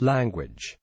Language.